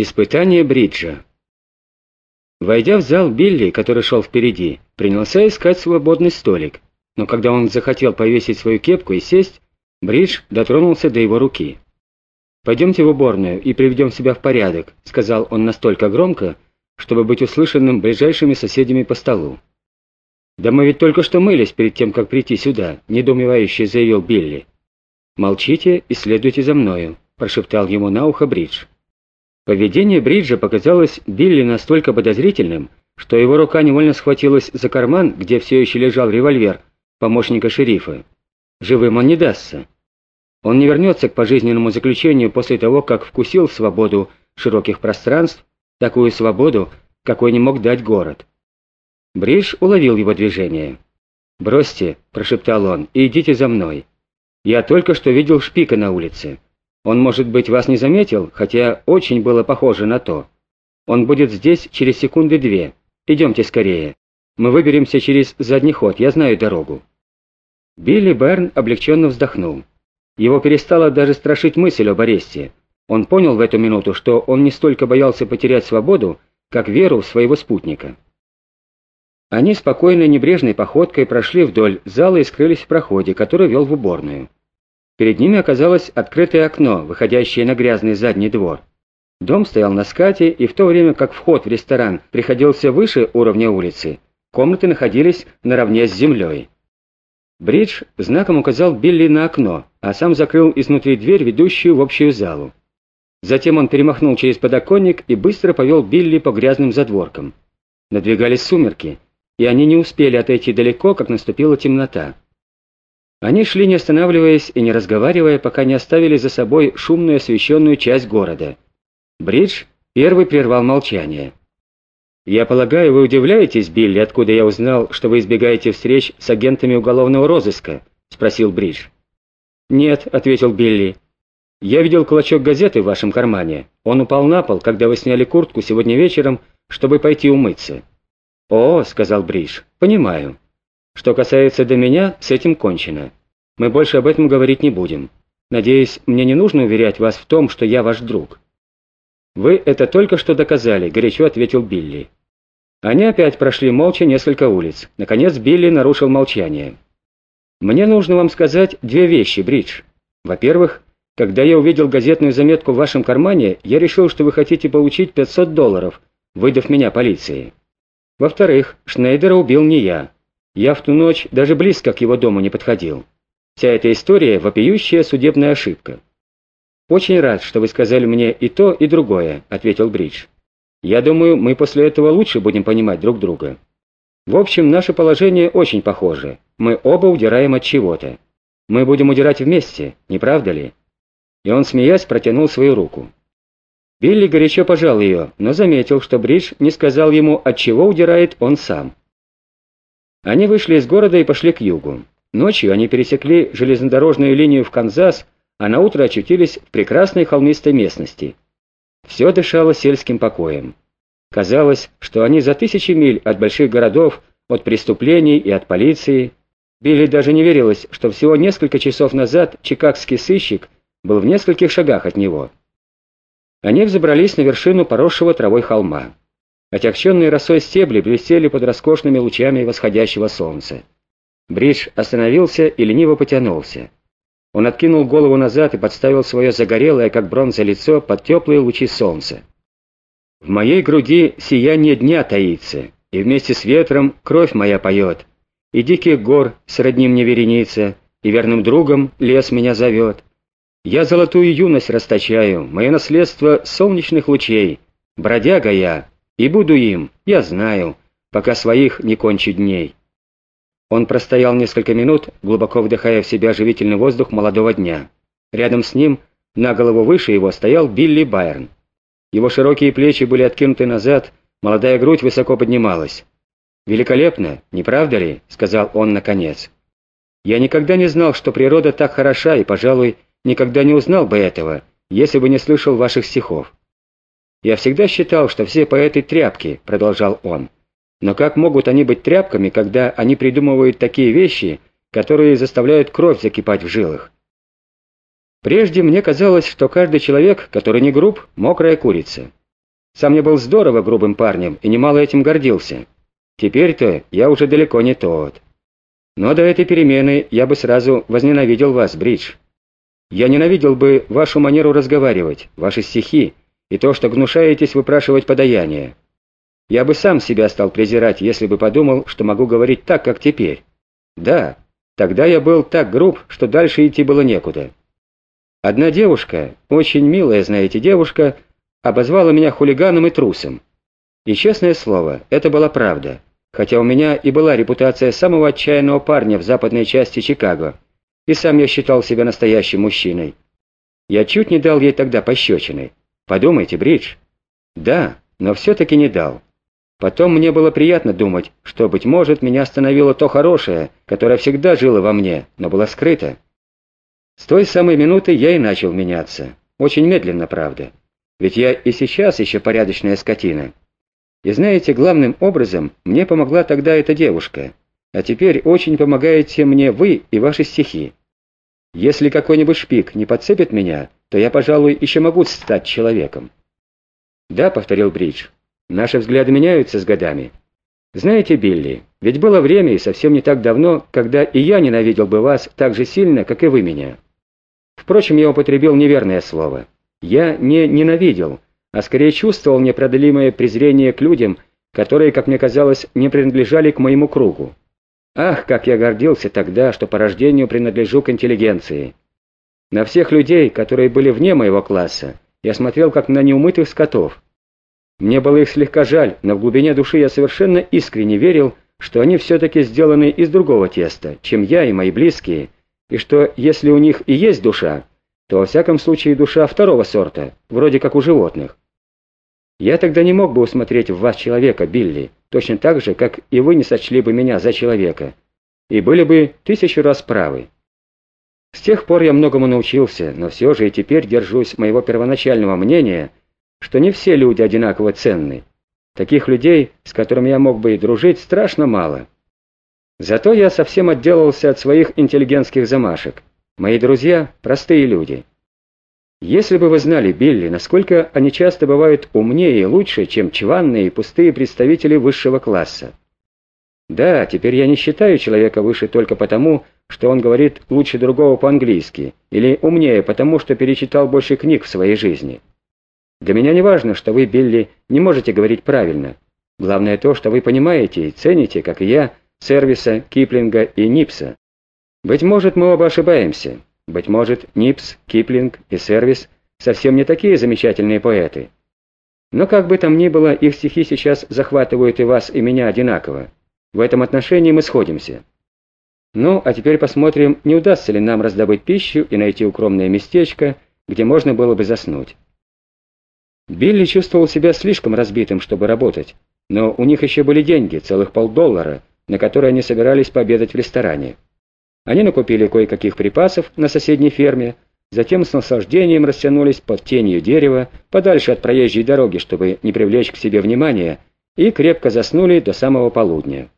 Испытание бриджа. Войдя в зал, Билли, который шел впереди, принялся искать свободный столик, но когда он захотел повесить свою кепку и сесть, Бридж дотронулся до его руки. «Пойдемте в уборную и приведем себя в порядок», — сказал он настолько громко, чтобы быть услышанным ближайшими соседями по столу. «Да мы ведь только что мылись перед тем, как прийти сюда», — недоумевающе заявил Билли. «Молчите и следуйте за мною», — прошептал ему на ухо Бридж. Поведение Бриджа показалось Билли настолько подозрительным, что его рука невольно схватилась за карман, где все еще лежал револьвер помощника шерифа. Живым он не дастся. Он не вернется к пожизненному заключению после того, как вкусил свободу широких пространств, такую свободу, какой не мог дать город. Бридж уловил его движение. «Бросьте», — прошептал он, — «и идите за мной. Я только что видел шпика на улице. Он, может быть, вас не заметил, хотя очень было похоже на то. Он будет здесь через секунды две. Идемте скорее. Мы выберемся через задний ход, я знаю дорогу». Билли Берн облегченно вздохнул. Его перестала даже страшить мысль об аресте. Он понял в эту минуту, что он не столько боялся потерять свободу, как веру в своего спутника. Они спокойной небрежной походкой прошли вдоль зала и скрылись в проходе, который вел в уборную. Перед ними оказалось открытое окно, выходящее на грязный задний двор. Дом стоял на скате, и в то время как вход в ресторан приходился выше уровня улицы, комнаты находились наравне с землей. Бридж знаком указал Билли на окно, а сам закрыл изнутри дверь, ведущую в общую залу. Затем он перемахнул через подоконник и быстро повел Билли по грязным задворкам. Надвигались сумерки, и они не успели отойти далеко, как наступила темнота. Они шли не останавливаясь и не разговаривая, пока не оставили за собой шумную освещенную часть города. Бридж первый прервал молчание. «Я полагаю, вы удивляетесь, Билли, откуда я узнал, что вы избегаете встреч с агентами уголовного розыска?» — спросил Бридж. «Нет», — ответил Билли. «Я видел клочок газеты в вашем кармане. Он упал на пол, когда вы сняли куртку сегодня вечером, чтобы пойти умыться». «О», — сказал Бридж, — «понимаю». Что касается до меня, с этим кончено. Мы больше об этом говорить не будем. Надеюсь, мне не нужно уверять вас в том, что я ваш друг». «Вы это только что доказали», — горячо ответил Билли. Они опять прошли молча несколько улиц. Наконец Билли нарушил молчание. «Мне нужно вам сказать две вещи, Бридж. Во-первых, когда я увидел газетную заметку в вашем кармане, я решил, что вы хотите получить 500 долларов, выдав меня полиции. Во-вторых, Шнейдера убил не я. Я в ту ночь даже близко к его дому не подходил. Вся эта история – вопиющая судебная ошибка. «Очень рад, что вы сказали мне и то, и другое», – ответил Бридж. «Я думаю, мы после этого лучше будем понимать друг друга. В общем, наше положение очень похоже. Мы оба удираем от чего-то. Мы будем удирать вместе, не правда ли?» И он, смеясь, протянул свою руку. Билли горячо пожал ее, но заметил, что Бридж не сказал ему, от чего удирает он сам. Они вышли из города и пошли к югу. Ночью они пересекли железнодорожную линию в Канзас, а на утро очутились в прекрасной холмистой местности. Все дышало сельским покоем. Казалось, что они за тысячи миль от больших городов, от преступлений и от полиции. Билли даже не верилось, что всего несколько часов назад чикагский сыщик был в нескольких шагах от него. Они взобрались на вершину поросшего травой холма. Отягченные росой стебли блестели под роскошными лучами восходящего солнца. Бридж остановился и лениво потянулся. Он откинул голову назад и подставил свое загорелое, как бронза, лицо под теплые лучи солнца. «В моей груди сияние дня таится, и вместе с ветром кровь моя поет, и диких гор сродни мне вереница, и верным другом лес меня зовет. Я золотую юность расточаю, мое наследство солнечных лучей, бродяга я, и буду им, я знаю, пока своих не кончу дней. Он простоял несколько минут, глубоко вдыхая в себя живительный воздух молодого дня. Рядом с ним, на голову выше его, стоял Билли Байрон. Его широкие плечи были откинуты назад, молодая грудь высоко поднималась. «Великолепно, не правда ли?» — сказал он наконец. «Я никогда не знал, что природа так хороша, и, пожалуй, никогда не узнал бы этого, если бы не слышал ваших стихов. «Я всегда считал, что все поэты тряпки», — продолжал он. «Но как могут они быть тряпками, когда они придумывают такие вещи, которые заставляют кровь закипать в жилах?» Прежде мне казалось, что каждый человек, который не груб, мокрая курица. Сам я был здорово грубым парнем и немало этим гордился. Теперь-то я уже далеко не тот. Но до этой перемены я бы сразу возненавидел вас, Бридж. Я ненавидел бы вашу манеру разговаривать, ваши стихи и то, что гнушаетесь выпрашивать подаяние. Я бы сам себя стал презирать, если бы подумал, что могу говорить так, как теперь. Да, тогда я был так груб, что дальше идти было некуда. Одна девушка, очень милая, знаете, девушка, обозвала меня хулиганом и трусом. И честное слово, это была правда, хотя у меня и была репутация самого отчаянного парня в западной части Чикаго, и сам я считал себя настоящим мужчиной. Я чуть не дал ей тогда пощечины. Подумайте, Бридж. Да, но все-таки не дал. Потом мне было приятно думать, что, быть может, меня остановило то хорошее, которое всегда жило во мне, но было скрыто. С той самой минуты я и начал меняться. Очень медленно, правда. Ведь я и сейчас еще порядочная скотина. И знаете, главным образом мне помогла тогда эта девушка. А теперь очень помогаете мне вы и ваши стихи. Если какой-нибудь шпик не подцепит меня, то я, пожалуй, еще могу стать человеком. «Да», — повторил Бридж, Наши взгляды меняются с годами. Знаете, Билли, ведь было время и совсем не так давно, когда и я ненавидел бы вас так же сильно, как и вы меня. Впрочем, я употребил неверное слово. Я не ненавидел, а скорее чувствовал непреодолимое презрение к людям, которые, как мне казалось, не принадлежали к моему кругу. Ах, как я гордился тогда, что по рождению принадлежу к интеллигенции. На всех людей, которые были вне моего класса, я смотрел как на неумытых скотов. Мне было их слегка жаль, но в глубине души я совершенно искренне верил, что они все-таки сделаны из другого теста, чем я и мои близкие, и что если у них и есть душа, то во всяком случае душа второго сорта, вроде как у животных. Я тогда не мог бы усмотреть в вас человека, Билли, точно так же, как и вы не сочли бы меня за человека, и были бы тысячу раз правы. С тех пор я многому научился, но все же и теперь держусь моего первоначального мнения – что не все люди одинаково ценны. Таких людей, с которыми я мог бы и дружить, страшно мало. Зато я совсем отделался от своих интеллигентских замашек. Мои друзья – простые люди. Если бы вы знали, Билли, насколько они часто бывают умнее и лучше, чем чванные и пустые представители высшего класса. Да, теперь я не считаю человека выше только потому, что он говорит лучше другого по-английски, или умнее потому, что перечитал больше книг в своей жизни. Для меня не важно, что вы, Билли, не можете говорить правильно. Главное то, что вы понимаете и цените, как и я, сервиса, Киплинга и Нипса. Быть может, мы оба ошибаемся. Быть может, Нипс, Киплинг и сервис совсем не такие замечательные поэты. Но как бы там ни было, их стихи сейчас захватывают и вас, и меня одинаково. В этом отношении мы сходимся. Ну, а теперь посмотрим, не удастся ли нам раздобыть пищу и найти укромное местечко, где можно было бы заснуть. Билли чувствовал себя слишком разбитым, чтобы работать, но у них еще были деньги, целых полдоллара, на которые они собирались пообедать в ресторане. Они накупили кое-каких припасов на соседней ферме, затем с наслаждением растянулись под тенью дерева, подальше от проезжей дороги, чтобы не привлечь к себе внимания, и крепко заснули до самого полудня.